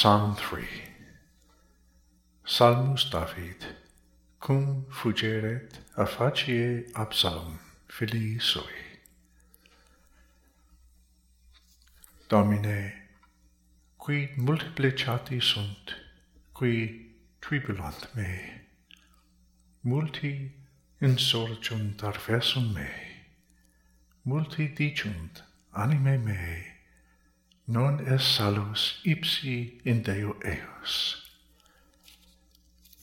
Psalm 3 Salmus David Cum fugeret a facie Absalom filii sui. Domine qui multiplicati sunt qui tribulant me. Multi insurgunt arvesum me. Multi dicunt anime mei non es salus ipsi in Deo eos.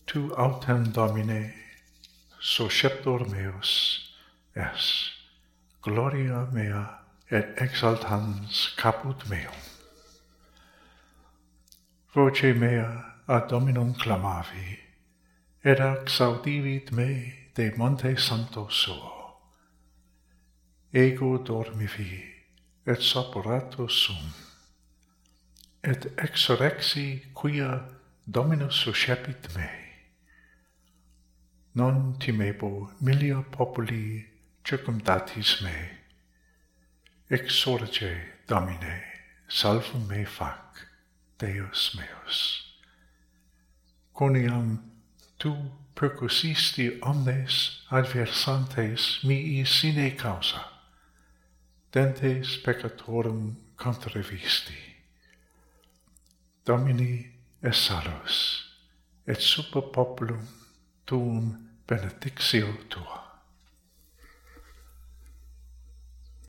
Tu autem Domine, susceptor meus, es gloria mea et exaltans caput meum. Voce mea ad Dominum clamavi, et exaudivit me de monte santo suo. Ego dormivi, et soporatus sum et exorexi quia Dominus suscepit me. Non timebo milia populi circumdatis me. Exorge, Domine, salvum me fac, Deus meus. Coniam tu percussisti omnes adversantes mii sine causa, dentes peccatorum contravisti Domini et salus, et super populum tuum benedictio tua.